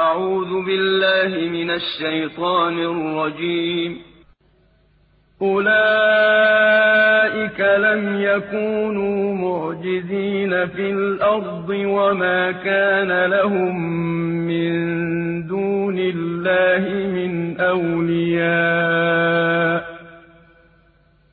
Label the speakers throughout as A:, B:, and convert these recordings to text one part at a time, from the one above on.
A: أعوذ بالله من الشيطان الرجيم. أولئك لم يكونوا معجزين في الأرض وما كان لهم من دون الله من أولياء.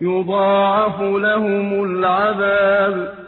A: يضاعف لهم العذاب.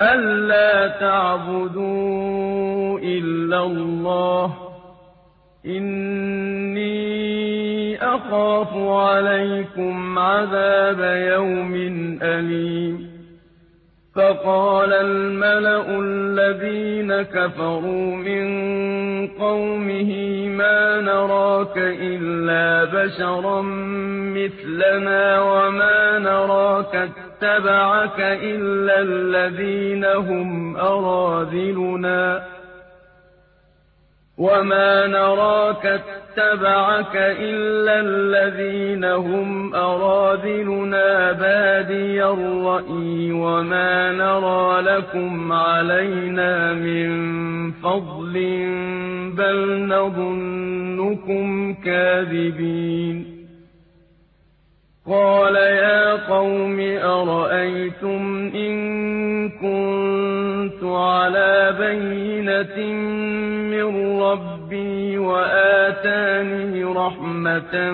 A: ألا تعبدوا إلا الله إني أخاف عليكم عذاب يوم أليم فقال الملأ الذين كفروا من قومه ما نراك إلا بشرا مثلنا وما نراك اتبعك إلا الذين هم أراذلنا وما نراك اتبعك إلا الذين هم أراذلنا بادي الرأي وما نرى لكم علينا من فضل بل نظنكم كاذبين قال يا قوم أرأيتم إن بينة من ربي وآتاني رحمة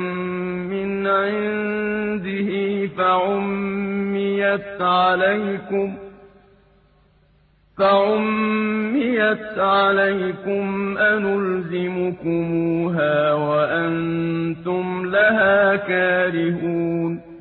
A: من عنده فعميت عليكم فعميت عليكم أنلزمكموها وأنتم لها كارهون